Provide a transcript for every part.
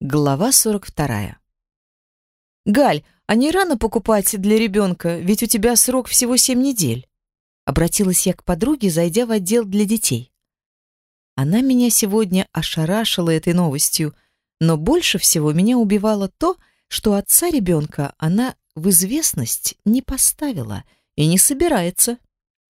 Глава 42. «Галь, а не рано покупать для ребенка, ведь у тебя срок всего семь недель?» Обратилась я к подруге, зайдя в отдел для детей. Она меня сегодня ошарашила этой новостью, но больше всего меня убивало то, что отца ребенка она в известность не поставила и не собирается.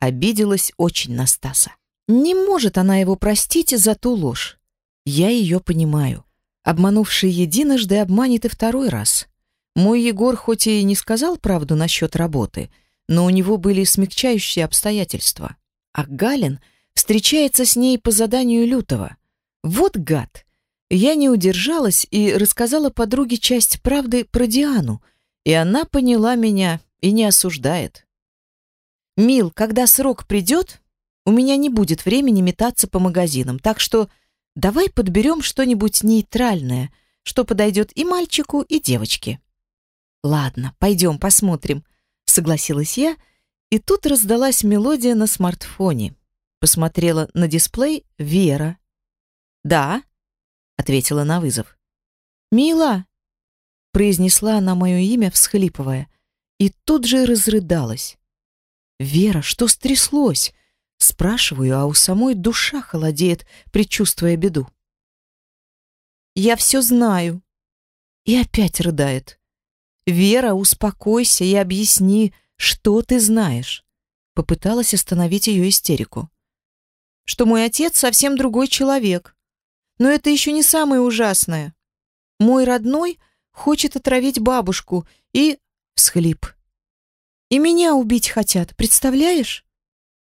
Обиделась очень на Стаса. Не может она его простить за ту ложь. Я ее понимаю. Обманувший единожды обманет и второй раз. Мой Егор хоть и не сказал правду насчет работы, но у него были смягчающие обстоятельства. А Галин встречается с ней по заданию Лютого. Вот гад! Я не удержалась и рассказала подруге часть правды про Диану, и она поняла меня и не осуждает. «Мил, когда срок придет, у меня не будет времени метаться по магазинам, так что Давай подберем что-нибудь нейтральное, что подойдет и мальчику, и девочке. Ладно, пойдем посмотрим, согласилась я, и тут раздалась мелодия на смартфоне. Посмотрела на дисплей Вера. Да, ответила на вызов. Мила, произнесла она мое имя, всхлипывая, и тут же разрыдалась. Вера, что стряслось? Спрашиваю, а у самой душа холодеет, предчувствуя беду. «Я все знаю». И опять рыдает. «Вера, успокойся и объясни, что ты знаешь». Попыталась остановить ее истерику. «Что мой отец совсем другой человек. Но это еще не самое ужасное. Мой родной хочет отравить бабушку и...» Всхлип. «И меня убить хотят, представляешь?»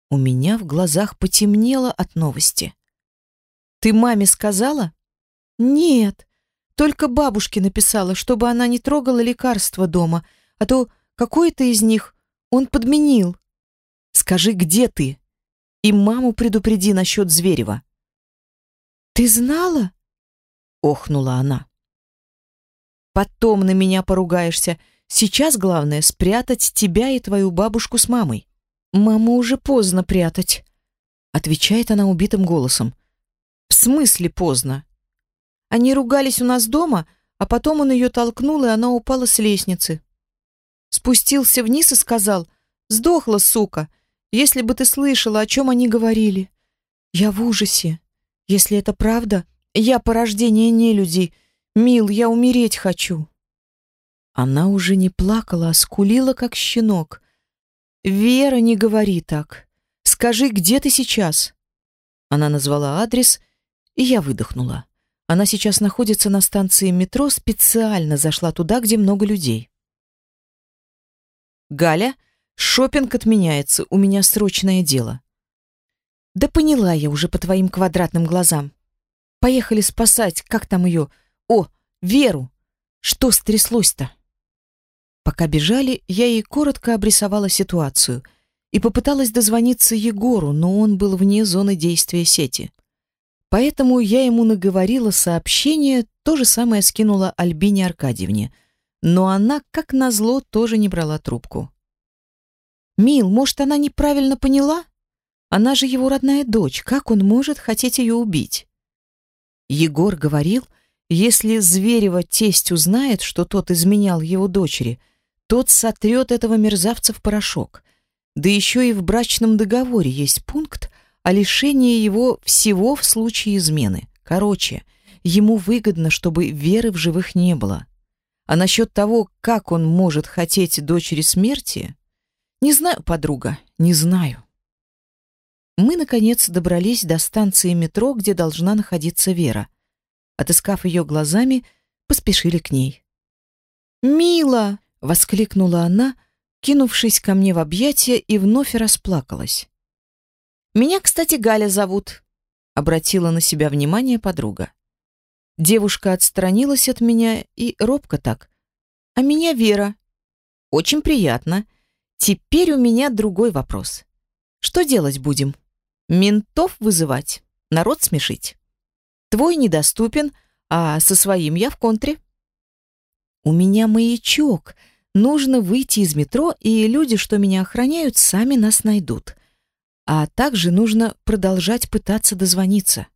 У меня в глазах потемнело от новости. «Ты маме сказала?» «Нет, только бабушке написала, чтобы она не трогала лекарства дома, а то какое-то из них он подменил. Скажи, где ты? И маму предупреди насчет Зверева». «Ты знала?» — охнула она. «Потом на меня поругаешься. Сейчас главное — спрятать тебя и твою бабушку с мамой». «Маму уже поздно прятать», — отвечает она убитым голосом. «В смысле поздно?» Они ругались у нас дома, а потом он ее толкнул, и она упала с лестницы. Спустился вниз и сказал, «Сдохла, сука, если бы ты слышала, о чем они говорили». Я в ужасе. Если это правда, я порождение нелюдей. Мил, я умереть хочу. Она уже не плакала, а скулила, как щенок. «Вера, не говори так. Скажи, где ты сейчас?» Она назвала адрес, и я выдохнула. Она сейчас находится на станции метро, специально зашла туда, где много людей. «Галя, шопинг отменяется, у меня срочное дело». «Да поняла я уже по твоим квадратным глазам. Поехали спасать, как там ее? О, Веру! Что стряслось-то?» Пока бежали, я ей коротко обрисовала ситуацию и попыталась дозвониться Егору, но он был вне зоны действия сети. Поэтому я ему наговорила сообщение, то же самое скинула Альбине Аркадьевне, но она, как назло, тоже не брала трубку. «Мил, может, она неправильно поняла? Она же его родная дочь, как он может хотеть ее убить?» Егор говорил, если Зверева тесть узнает, что тот изменял его дочери – тот сотрет этого мерзавца в порошок. Да еще и в брачном договоре есть пункт о лишении его всего в случае измены. Короче, ему выгодно, чтобы веры в живых не было. А насчет того, как он может хотеть дочери смерти, не знаю, подруга, не знаю. Мы, наконец, добрались до станции метро, где должна находиться Вера. Отыскав ее глазами, поспешили к ней. «Мила!» Воскликнула она, кинувшись ко мне в объятия и вновь расплакалась. Меня, кстати, Галя зовут, обратила на себя внимание подруга. Девушка отстранилась от меня и робко так: "А меня Вера. Очень приятно. Теперь у меня другой вопрос. Что делать будем? Ментов вызывать, народ смешить. Твой недоступен, а со своим я в контре. У меня маячок. Нужно выйти из метро, и люди, что меня охраняют, сами нас найдут. А также нужно продолжать пытаться дозвониться.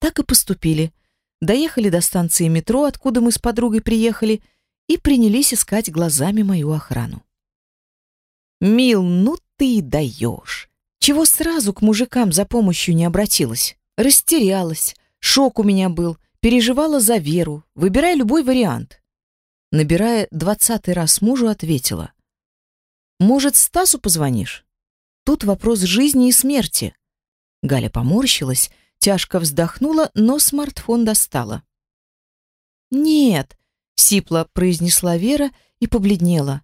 Так и поступили. доехали до станции метро, откуда мы с подругой приехали, и принялись искать глазами мою охрану. «Мил, ну ты даешь! Чего сразу к мужикам за помощью не обратилась? Растерялась, шок у меня был, переживала за Веру, выбирай любой вариант». Набирая двадцатый раз мужу, ответила. «Может, Стасу позвонишь? Тут вопрос жизни и смерти». Галя поморщилась, тяжко вздохнула, но смартфон достала. «Нет», — сипло произнесла Вера и побледнела.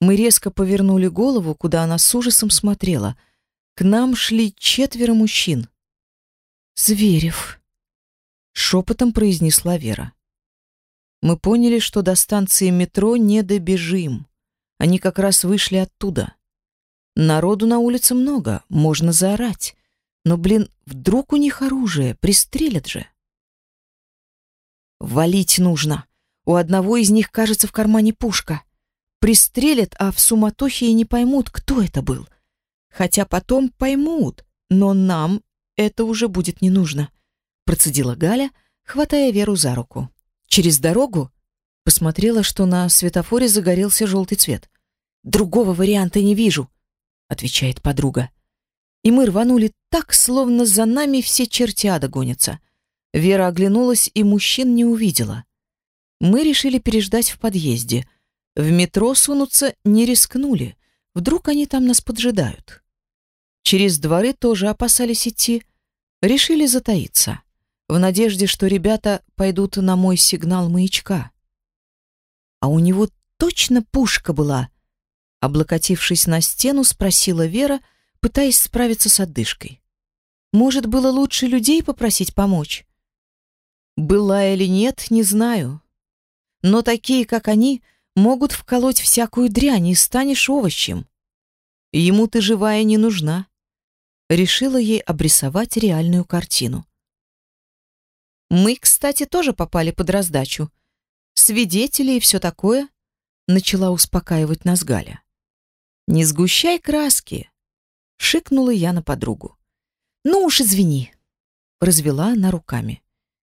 Мы резко повернули голову, куда она с ужасом смотрела. К нам шли четверо мужчин. «Зверев», — шепотом произнесла Вера. Мы поняли, что до станции метро не добежим. Они как раз вышли оттуда. Народу на улице много, можно заорать. Но, блин, вдруг у них оружие, пристрелят же. Валить нужно. У одного из них, кажется, в кармане пушка. Пристрелят, а в суматохе и не поймут, кто это был. Хотя потом поймут, но нам это уже будет не нужно. Процедила Галя, хватая Веру за руку. Через дорогу посмотрела, что на светофоре загорелся желтый цвет. Другого варианта не вижу, отвечает подруга и мы рванули так, словно за нами все чертята гонятся. Вера оглянулась и мужчин не увидела. Мы решили переждать в подъезде. В метро сунуться не рискнули. Вдруг они там нас поджидают. Через дворы тоже опасались идти. Решили затаиться. В надежде, что ребята пойдут на мой сигнал маячка. А у него точно пушка была. Облокотившись на стену, спросила Вера, — пытаясь справиться с отдышкой. Может, было лучше людей попросить помочь? Была или нет, не знаю. Но такие, как они, могут вколоть всякую дрянь, и станешь овощем. Ему ты живая не нужна. Решила ей обрисовать реальную картину. Мы, кстати, тоже попали под раздачу. Свидетели и все такое. Начала успокаивать нас Галя. Не сгущай краски. Шикнула я на подругу. «Ну уж извини», — развела она руками.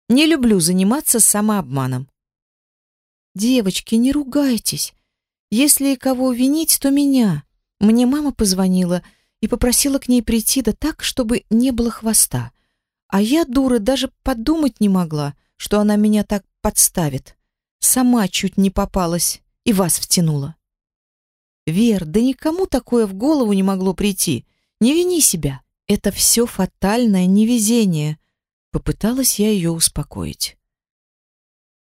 «Не люблю заниматься самообманом». «Девочки, не ругайтесь. Если и кого винить, то меня. Мне мама позвонила и попросила к ней прийти, да так, чтобы не было хвоста. А я, дура, даже подумать не могла, что она меня так подставит. Сама чуть не попалась и вас втянула». «Вер, да никому такое в голову не могло прийти. Не вини себя. Это все фатальное невезение. Попыталась я ее успокоить.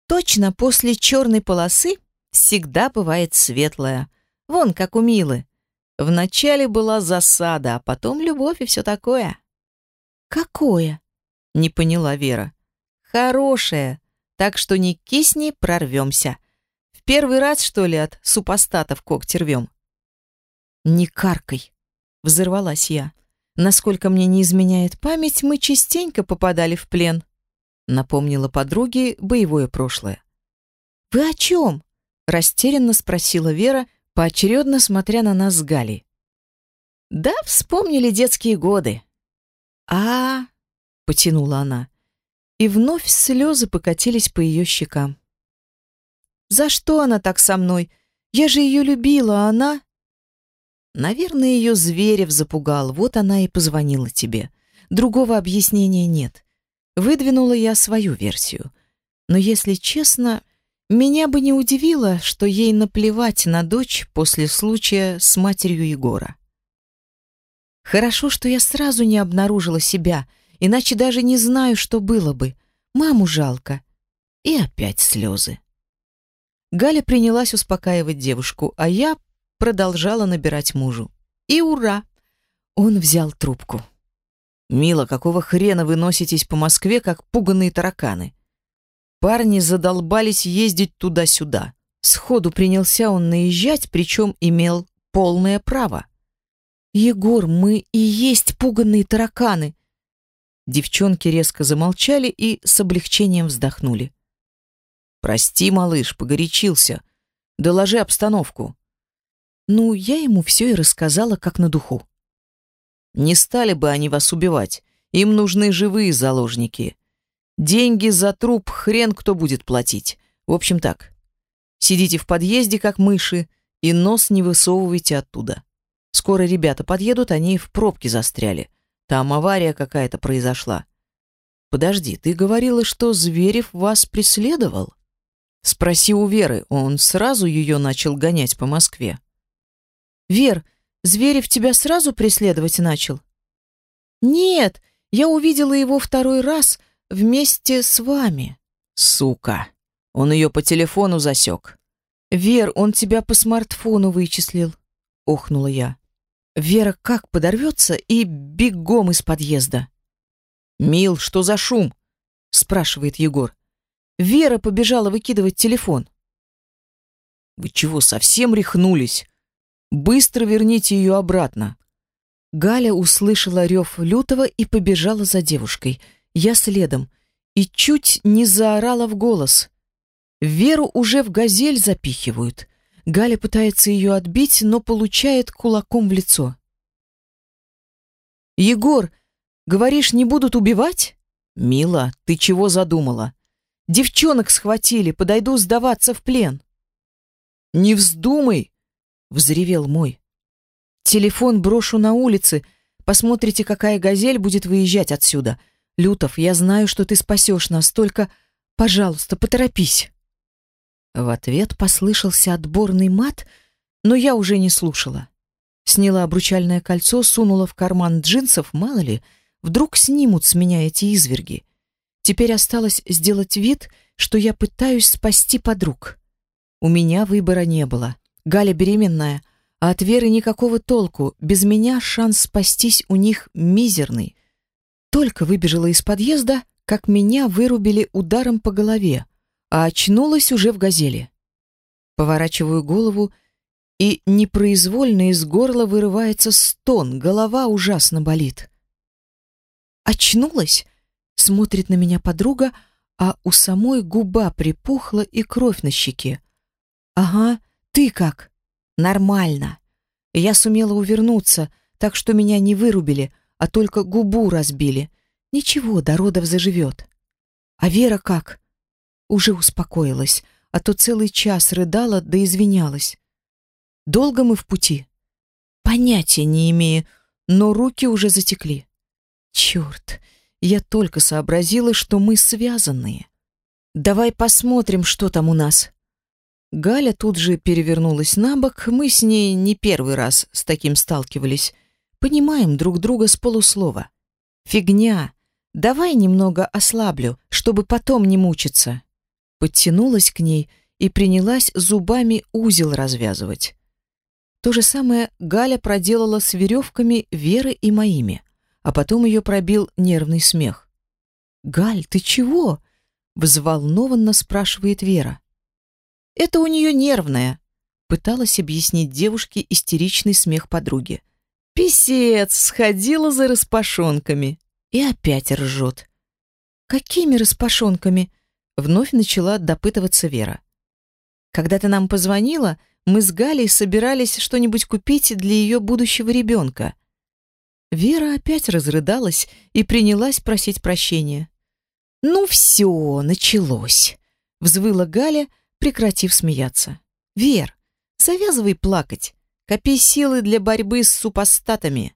Точно после черной полосы всегда бывает светлая. Вон как у Милы. Вначале была засада, а потом любовь и все такое. Какое? Не поняла Вера. Хорошее. Так что не кисни, прорвемся. В первый раз, что ли, от супостатов когти рвем? Не каркай, Взорвалась я. Насколько мне не изменяет память, мы частенько попадали в плен. Напомнила подруге боевое прошлое. «Вы о чем?» — растерянно спросила Вера, поочередно смотря на нас с Галей. «Да, вспомнили детские годы». -а — потянула она. И вновь слезы покатились по ее щекам. «За что она так со мной? Я же ее любила, а она...» Наверное, ее Зверев запугал, вот она и позвонила тебе. Другого объяснения нет. Выдвинула я свою версию. Но, если честно, меня бы не удивило, что ей наплевать на дочь после случая с матерью Егора. Хорошо, что я сразу не обнаружила себя, иначе даже не знаю, что было бы. Маму жалко. И опять слезы. Галя принялась успокаивать девушку, а я продолжала набирать мужу. И ура! Он взял трубку. «Мила, какого хрена вы носитесь по Москве, как пуганные тараканы?» Парни задолбались ездить туда-сюда. Сходу принялся он наезжать, причем имел полное право. «Егор, мы и есть пуганные тараканы!» Девчонки резко замолчали и с облегчением вздохнули. «Прости, малыш, погорячился. Доложи обстановку». Ну, я ему все и рассказала, как на духу. Не стали бы они вас убивать. Им нужны живые заложники. Деньги за труп хрен кто будет платить. В общем так, сидите в подъезде, как мыши, и нос не высовывайте оттуда. Скоро ребята подъедут, они в пробке застряли. Там авария какая-то произошла. Подожди, ты говорила, что Зверев вас преследовал? Спроси у Веры, он сразу ее начал гонять по Москве. Вер, Зверев тебя сразу преследовать начал? Нет, я увидела его второй раз — вместе с вами. Сука. Он ее по телефону засек. Вер, он тебя по смартфону вычислил. Охнула я. Вера как подорвется и бегом из подъезда. Мил, что за шум? Спрашивает Егор. Вера побежала выкидывать телефон. Вы чего, совсем рехнулись? Быстро верните ее обратно. Галя услышала рев лютого и побежала за девушкой — я следом и чуть не заорала в голос. Веру уже в газель запихивают. Галя пытается ее отбить, но получает кулаком в лицо. «Егор, говоришь, не будут убивать?» «Мила, ты чего задумала?» «Девчонок схватили, подойду сдаваться в плен». «Не вздумай!» — взревел мой. «Телефон брошу на улице. Посмотрите, какая газель будет выезжать отсюда. Лютов, я знаю, что ты спасешь нас, только, пожалуйста, поторопись. В ответ послышался отборный мат, но я уже не слушала. Сняла обручальное кольцо, сунула в карман джинсов, мало ли, вдруг снимут с меня эти изверги. Теперь осталось сделать вид, что я пытаюсь спасти подруг. У меня выбора не было. Галя беременная, а от Веры никакого толку. Без меня шанс спастись у них мизерный. Только выбежала из подъезда, как меня вырубили ударом по голове, а очнулась уже в газели. Поворачиваю голову, и непроизвольно из горла вырывается стон, голова ужасно болит. Очнулась, смотрит на меня подруга, а у самой губа припухла и кровь на щеке. Ага, ты как? Нормально. Я сумела увернуться, так что меня не вырубили, а только губу разбили. Ничего, до родов заживет. А Вера как? Уже успокоилась, а то целый час рыдала да извинялась. Долго мы в пути? Понятия не имею, но руки уже затекли. Черт, я только сообразила, что мы связанные. Давай посмотрим, что там у нас. Галя тут же перевернулась на бок, мы с ней не первый раз с таким сталкивались. Понимаем друг друга с полуслова. Фигня. Давай немного ослаблю, чтобы потом не мучиться. Подтянулась к ней и принялась зубами узел развязывать. То же самое Галя проделала с веревками Веры и моими, а потом ее пробил нервный смех. «Галь, ты чего?» — взволнованно спрашивает Вера. «Это у нее нервное», — пыталась объяснить девушке истеричный смех подруги. Писец сходила за распашонками и опять ржет. Какими распашонками? Вновь начала допытываться Вера. Когда ты нам позвонила, мы с Галей собирались что-нибудь купить для ее будущего ребенка. Вера опять разрыдалась и принялась просить прощения. «Ну все, началось!» — взвыла Галя, прекратив смеяться. «Вер, завязывай плакать. Копи силы для борьбы с супостатами.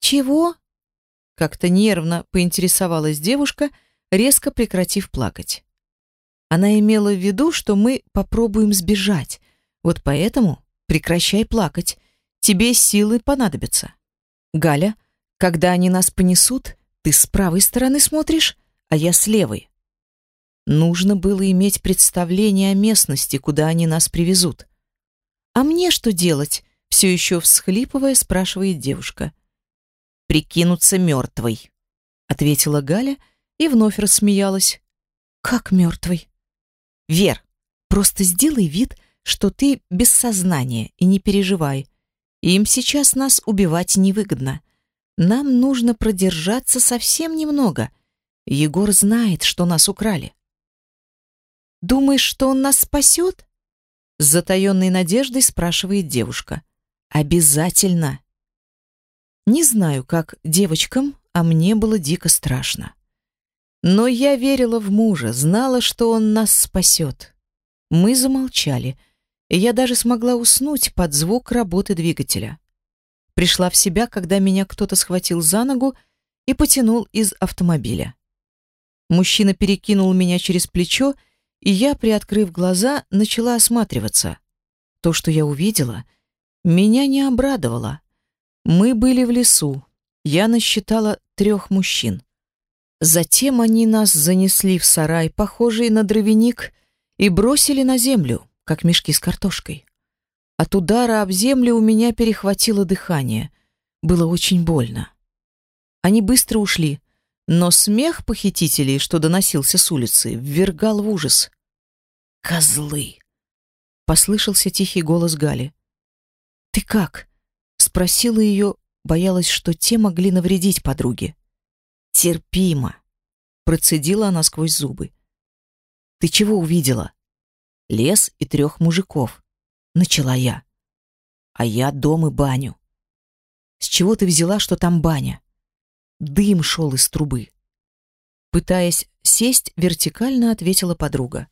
Чего? Как-то нервно поинтересовалась девушка, резко прекратив плакать. Она имела в виду, что мы попробуем сбежать. Вот поэтому прекращай плакать. Тебе силы понадобятся. Галя, когда они нас понесут, ты с правой стороны смотришь, а я с левой. Нужно было иметь представление о местности, куда они нас привезут. «А мне что делать?» — все еще всхлипывая, спрашивает девушка. «Прикинуться мертвой», — ответила Галя и вновь рассмеялась. «Как мертвой?» «Вер, просто сделай вид, что ты без сознания и не переживай. Им сейчас нас убивать невыгодно. Нам нужно продержаться совсем немного. Егор знает, что нас украли». «Думаешь, что он нас спасет?» С затаенной надеждой спрашивает девушка. «Обязательно!» Не знаю, как девочкам, а мне было дико страшно. Но я верила в мужа, знала, что он нас спасет. Мы замолчали, я даже смогла уснуть под звук работы двигателя. Пришла в себя, когда меня кто-то схватил за ногу и потянул из автомобиля. Мужчина перекинул меня через плечо, и я, приоткрыв глаза, начала осматриваться. То, что я увидела, меня не обрадовало. Мы были в лесу. Я насчитала трех мужчин. Затем они нас занесли в сарай, похожий на дровяник, и бросили на землю, как мешки с картошкой. От удара об землю у меня перехватило дыхание. Было очень больно. Они быстро ушли, но смех похитителей, что доносился с улицы, ввергал в ужас. «Козлы!» — послышался тихий голос Гали. «Ты как?» — спросила ее, боялась, что те могли навредить подруге. «Терпимо!» — процедила она сквозь зубы. «Ты чего увидела?» «Лес и трех мужиков», — начала я. «А я дом и баню». «С чего ты взяла, что там баня?» Дым шел из трубы. Пытаясь сесть, вертикально ответила подруга.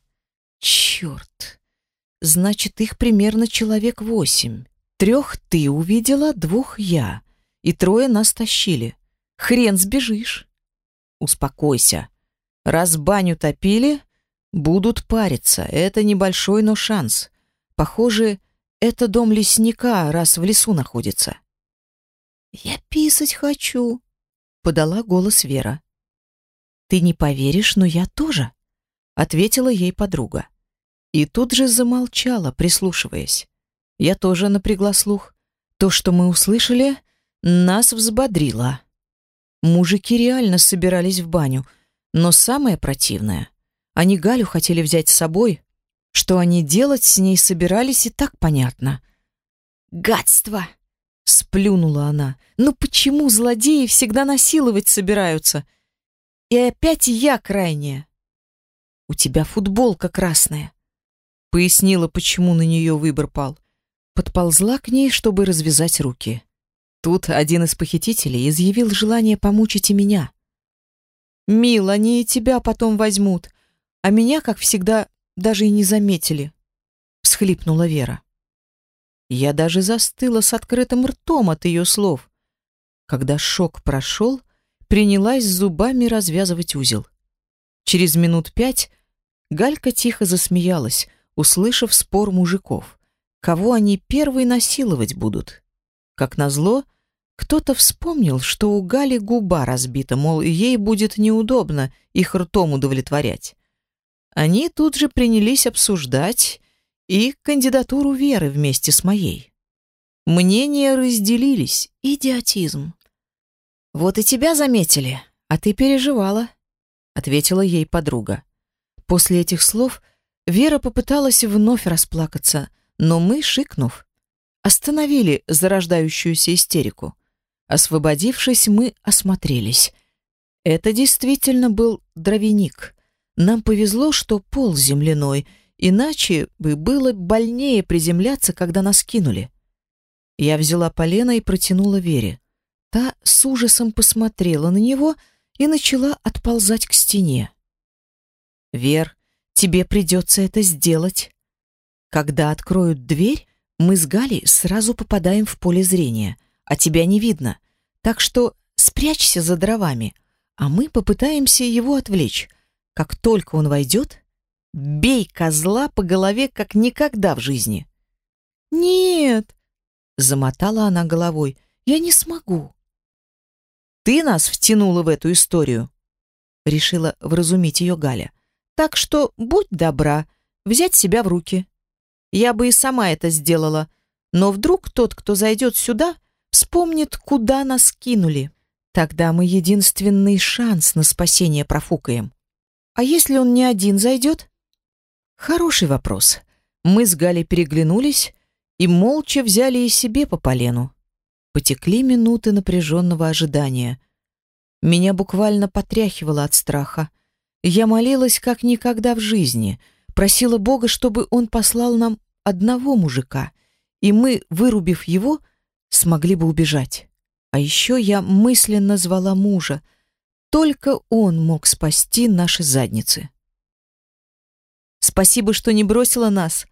Черт! Значит, их примерно человек восемь. Трех ты увидела, двух я. И трое нас тащили. Хрен сбежишь. Успокойся. Раз баню топили, будут париться. Это небольшой, но шанс. Похоже, это дом лесника, раз в лесу находится. Я писать хочу, подала голос Вера. Ты не поверишь, но я тоже, ответила ей подруга. И тут же замолчала, прислушиваясь. Я тоже напрягла слух. То, что мы услышали, нас взбодрило. Мужики реально собирались в баню, но самое противное, они Галю хотели взять с собой. Что они делать с ней собирались, и так понятно. «Гадство!» Сплюнула она. «Ну почему злодеи всегда насиловать собираются? И опять я крайняя. У тебя футболка красная». Пояснила, почему на нее выбор пал. Подползла к ней, чтобы развязать руки. Тут один из похитителей изъявил желание помучить и меня. «Мил, они и тебя потом возьмут, а меня, как всегда, даже и не заметили», — всхлипнула Вера. Я даже застыла с открытым ртом от ее слов. Когда шок прошел, принялась зубами развязывать узел. Через минут пять Галька тихо засмеялась, услышав спор мужиков. Кого они первые насиловать будут? Как назло, кто-то вспомнил, что у Гали губа разбита, мол, ей будет неудобно их ртом удовлетворять. Они тут же принялись обсуждать и кандидатуру Веры вместе с моей. Мнения разделились. Идиотизм. Вот и тебя заметили, а ты переживала, ответила ей подруга. После этих слов Вера попыталась вновь расплакаться, но мы, шикнув, остановили зарождающуюся истерику. Освободившись, мы осмотрелись. Это действительно был дровяник. Нам повезло, что пол земляной — Иначе бы было больнее приземляться, когда нас кинули. Я взяла полено и протянула Вере. Та с ужасом посмотрела на него и начала отползать к стене. «Вер, тебе придется это сделать. Когда откроют дверь, мы с Галей сразу попадаем в поле зрения, а тебя не видно, так что спрячься за дровами, а мы попытаемся его отвлечь. Как только он войдет, Бей козла по голове, как никогда в жизни. Нет, замотала она головой. Я не смогу. Ты нас втянула в эту историю, решила вразумить ее Галя. Так что будь добра, взять себя в руки. Я бы и сама это сделала, но вдруг тот, кто зайдет сюда, вспомнит, куда нас кинули. Тогда мы единственный шанс на спасение профукаем. А если он не один зайдет? Хороший вопрос. Мы с Галей переглянулись и молча взяли и себе по полену. Потекли минуты напряженного ожидания. Меня буквально потряхивало от страха. Я молилась как никогда в жизни, просила Бога, чтобы он послал нам одного мужика, и мы, вырубив его, смогли бы убежать. А еще я мысленно звала мужа. Только он мог спасти наши задницы. «Спасибо, что не бросила нас»,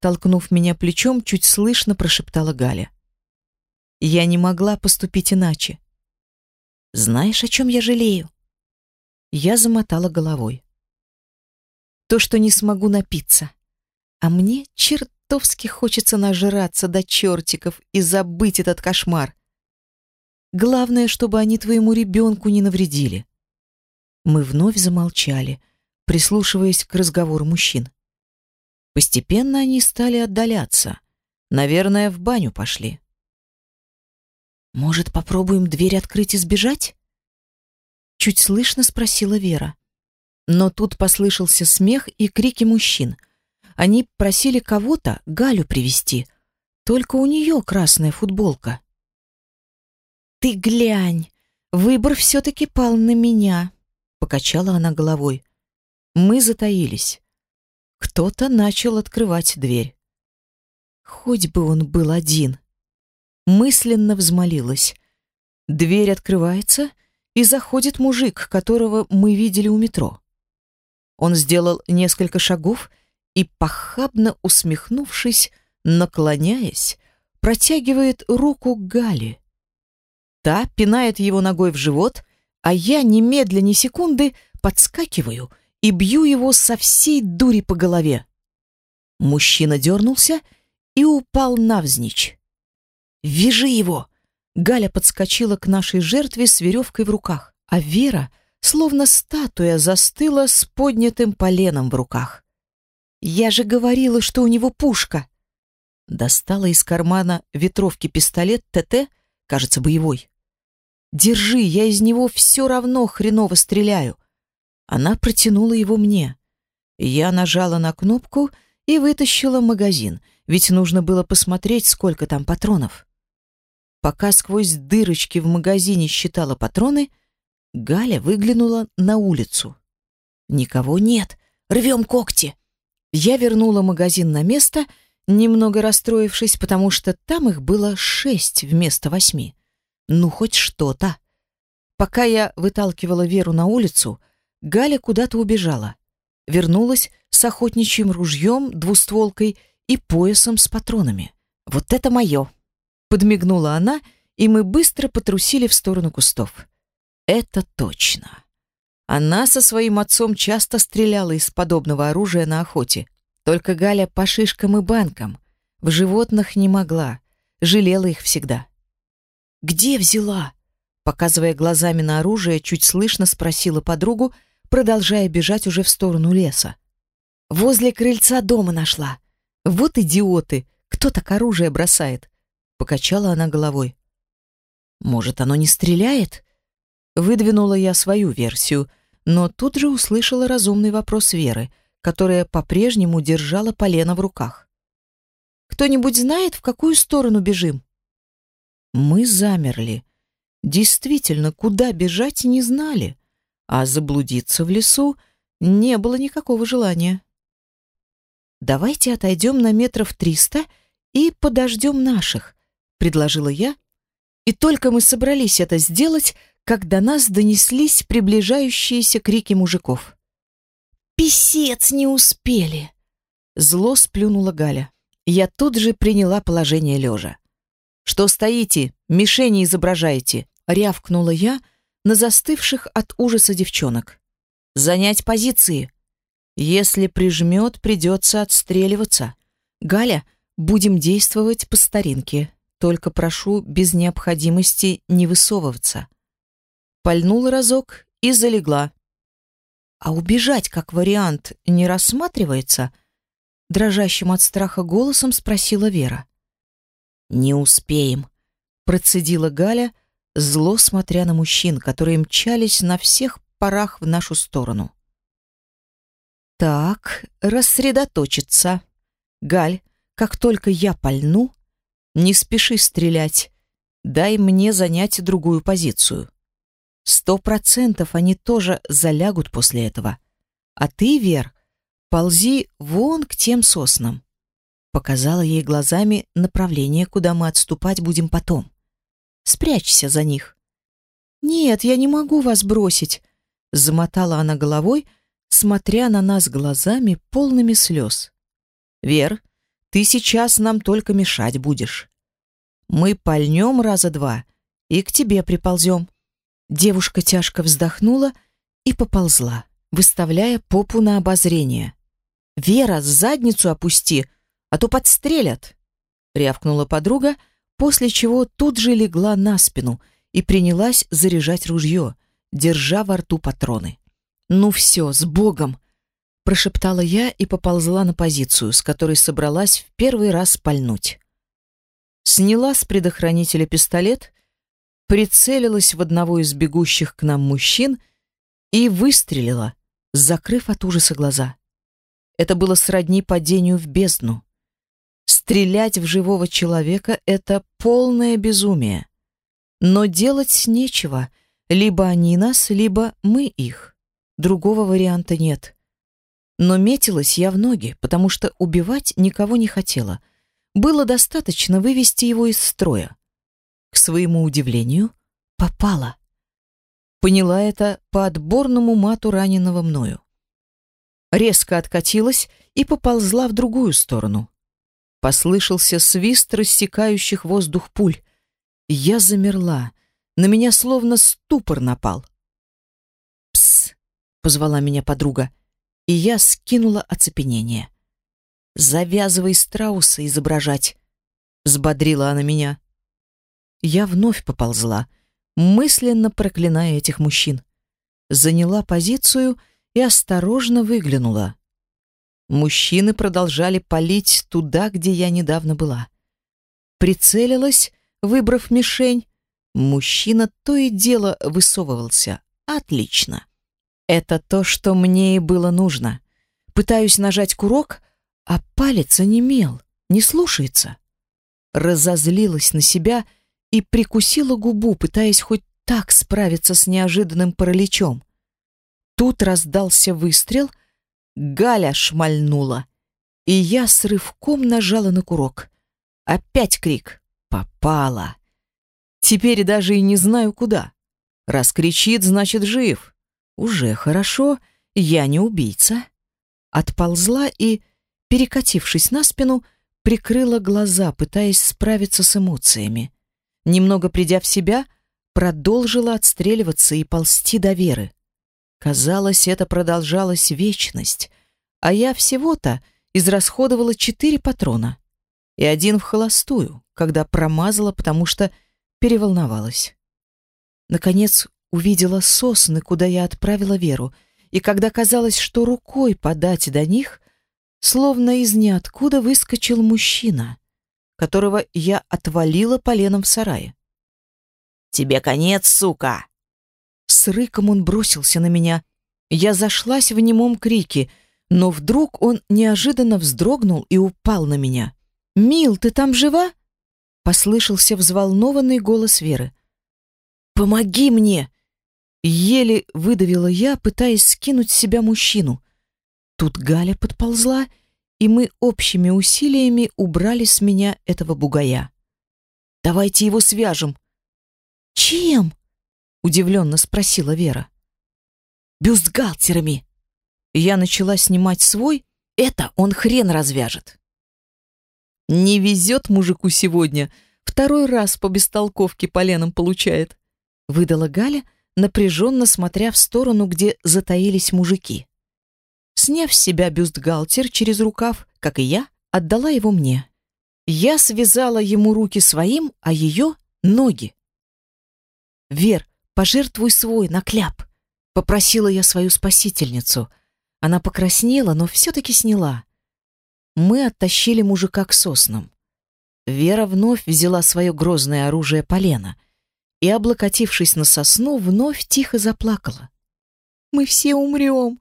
толкнув меня плечом, чуть слышно прошептала Галя. Я не могла поступить иначе. Знаешь, о чем я жалею? Я замотала головой. То, что не смогу напиться. А мне чертовски хочется нажраться до чертиков и забыть этот кошмар. Главное, чтобы они твоему ребенку не навредили. Мы вновь замолчали, прислушиваясь к разговору мужчин. Постепенно они стали отдаляться. Наверное, в баню пошли. «Может, попробуем дверь открыть и сбежать?» Чуть слышно спросила Вера. Но тут послышался смех и крики мужчин. Они просили кого-то Галю привести. Только у нее красная футболка. «Ты глянь! Выбор все-таки пал на меня!» Покачала она головой. Мы затаились. Кто-то начал открывать дверь. Хоть бы он был один. Мысленно взмолилась. Дверь открывается, и заходит мужик, которого мы видели у метро. Он сделал несколько шагов и, похабно усмехнувшись, наклоняясь, протягивает руку к Гале. Та пинает его ногой в живот, а я немедленно ни секунды подскакиваю и бью его со всей дури по голове. Мужчина дернулся и упал навзничь. «Вяжи его!» Галя подскочила к нашей жертве с веревкой в руках, а Вера, словно статуя, застыла с поднятым поленом в руках. «Я же говорила, что у него пушка!» Достала из кармана ветровки пистолет ТТ, кажется, боевой. «Держи, я из него все равно хреново стреляю!» Она протянула его мне. Я нажала на кнопку и вытащила магазин, ведь нужно было посмотреть, сколько там патронов. Пока сквозь дырочки в магазине считала патроны, Галя выглянула на улицу. Никого нет. Рвем когти. Я вернула магазин на место, немного расстроившись, потому что там их было шесть вместо восьми. Ну, хоть что-то. Пока я выталкивала Веру на улицу, Галя куда-то убежала. Вернулась с охотничьим ружьем, двустволкой и поясом с патронами. Вот это мое! Подмигнула она, и мы быстро потрусили в сторону кустов. Это точно. Она со своим отцом часто стреляла из подобного оружия на охоте. Только Галя по шишкам и банкам. В животных не могла. Жалела их всегда. «Где взяла?» Показывая глазами на оружие, чуть слышно спросила подругу, продолжая бежать уже в сторону леса. Возле крыльца дома нашла. Вот идиоты, кто так оружие бросает? Покачала она головой. Может, оно не стреляет? Выдвинула я свою версию, но тут же услышала разумный вопрос Веры, которая по-прежнему держала полено в руках. Кто-нибудь знает, в какую сторону бежим? Мы замерли. Действительно, куда бежать не знали а заблудиться в лесу не было никакого желания. «Давайте отойдем на метров триста и подождем наших», — предложила я. И только мы собрались это сделать, как до нас донеслись приближающиеся крики мужиков. «Писец не успели!» Зло сплюнула Галя. Я тут же приняла положение лежа. «Что стоите? Мишени изображаете?» — рявкнула я, на застывших от ужаса девчонок. «Занять позиции. Если прижмет, придется отстреливаться. Галя, будем действовать по старинке. Только прошу без необходимости не высовываться». Пальнула разок и залегла. «А убежать как вариант не рассматривается?» Дрожащим от страха голосом спросила Вера. «Не успеем», — процедила Галя, зло смотря на мужчин, которые мчались на всех парах в нашу сторону. Так, рассредоточиться. Галь, как только я пальну, не спеши стрелять. Дай мне занять другую позицию. Сто процентов они тоже залягут после этого. А ты, Вер, ползи вон к тем соснам. Показала ей глазами направление, куда мы отступать будем потом. Спрячься за них. «Нет, я не могу вас бросить», — замотала она головой, смотря на нас глазами, полными слез. «Вер, ты сейчас нам только мешать будешь. Мы пальнем раза два и к тебе приползем». Девушка тяжко вздохнула и поползла, выставляя попу на обозрение. «Вера, задницу опусти, а то подстрелят!» — рявкнула подруга, после чего тут же легла на спину и принялась заряжать ружье, держа во рту патроны. «Ну все, с Богом!» — прошептала я и поползла на позицию, с которой собралась в первый раз пальнуть. Сняла с предохранителя пистолет, прицелилась в одного из бегущих к нам мужчин и выстрелила, закрыв от ужаса глаза. Это было сродни падению в бездну. Стрелять в живого человека — это полное безумие. Но делать нечего. Либо они нас, либо мы их. Другого варианта нет. Но метилась я в ноги, потому что убивать никого не хотела. Было достаточно вывести его из строя. К своему удивлению, попала. Поняла это по отборному мату раненого мною. Резко откатилась и поползла в другую сторону. Послышался свист рассекающих воздух пуль. Я замерла. На меня словно ступор напал. «Пс!» — позвала меня подруга, и я скинула оцепенение. «Завязывай страуса изображать!» — взбодрила она меня. Я вновь поползла, мысленно проклиная этих мужчин. Заняла позицию и осторожно выглянула. Мужчины продолжали палить туда, где я недавно была. Прицелилась, выбрав мишень. Мужчина то и дело высовывался. Отлично. Это то, что мне и было нужно. Пытаюсь нажать курок, а палец онемел, не слушается. Разозлилась на себя и прикусила губу, пытаясь хоть так справиться с неожиданным параличом. Тут раздался выстрел — Галя шмальнула, и я с рывком нажала на курок. Опять крик. Попала. Теперь даже и не знаю куда. Раз кричит, значит жив. Уже хорошо, я не убийца. Отползла и, перекатившись на спину, прикрыла глаза, пытаясь справиться с эмоциями. Немного придя в себя, продолжила отстреливаться и ползти до Веры. Казалось, это продолжалась вечность, а я всего-то израсходовала четыре патрона и один в холостую, когда промазала, потому что переволновалась. Наконец увидела сосны, куда я отправила Веру, и когда казалось, что рукой подать до них, словно из ниоткуда выскочил мужчина, которого я отвалила поленом в сарае. «Тебе конец, сука!» С рыком он бросился на меня. Я зашлась в немом крике, но вдруг он неожиданно вздрогнул и упал на меня. «Мил, ты там жива?» Послышался взволнованный голос Веры. «Помоги мне!» Еле выдавила я, пытаясь скинуть с себя мужчину. Тут Галя подползла, и мы общими усилиями убрали с меня этого бугая. «Давайте его свяжем». «Чем?» удивленно спросила Вера. Бюстгальтерами. Я начала снимать свой, это он хрен развяжет. Не везет мужику сегодня, второй раз по бестолковке поленом получает, выдала Галя, напряженно смотря в сторону, где затаились мужики. Сняв с себя бюстгальтер через рукав, как и я, отдала его мне. Я связала ему руки своим, а ее — ноги. «Вер, Пожертвуй свой на кляп, попросила я свою спасительницу. Она покраснела, но все-таки сняла. Мы оттащили мужика к соснам. Вера вновь взяла свое грозное оружие полено и, облокотившись на сосну, вновь тихо заплакала. «Мы все умрем!»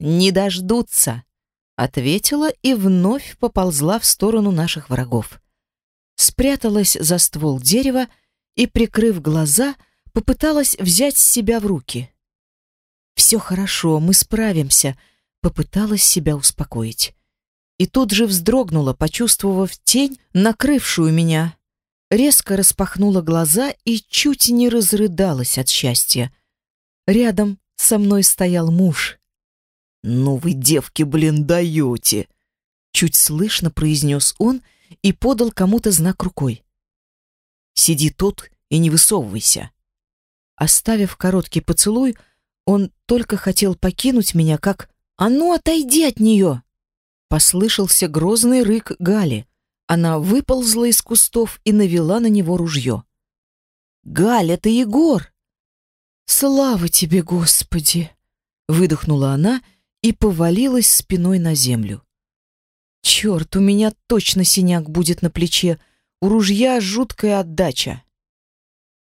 «Не дождутся!» — ответила и вновь поползла в сторону наших врагов. Спряталась за ствол дерева и, прикрыв глаза, — попыталась взять себя в руки. «Все хорошо, мы справимся», — попыталась себя успокоить. И тут же вздрогнула, почувствовав тень, накрывшую меня. резко распахнула глаза и чуть не разрыдалась от счастья. Рядом со мной стоял муж. «Ну вы, девки, блин, даете!» Чуть слышно произнес он и подал кому-то знак рукой. «Сиди тут и не высовывайся». Оставив короткий поцелуй, он только хотел покинуть меня, как «А ну, отойди от нее!» Послышался грозный рык Гали. Она выползла из кустов и навела на него ружье. «Галь, это Егор!» «Слава тебе, Господи!» Выдохнула она и повалилась спиной на землю. «Черт, у меня точно синяк будет на плече. У ружья жуткая отдача».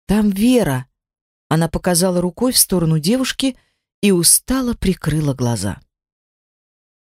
«Там Вера!» Она показала рукой в сторону девушки и устало прикрыла глаза.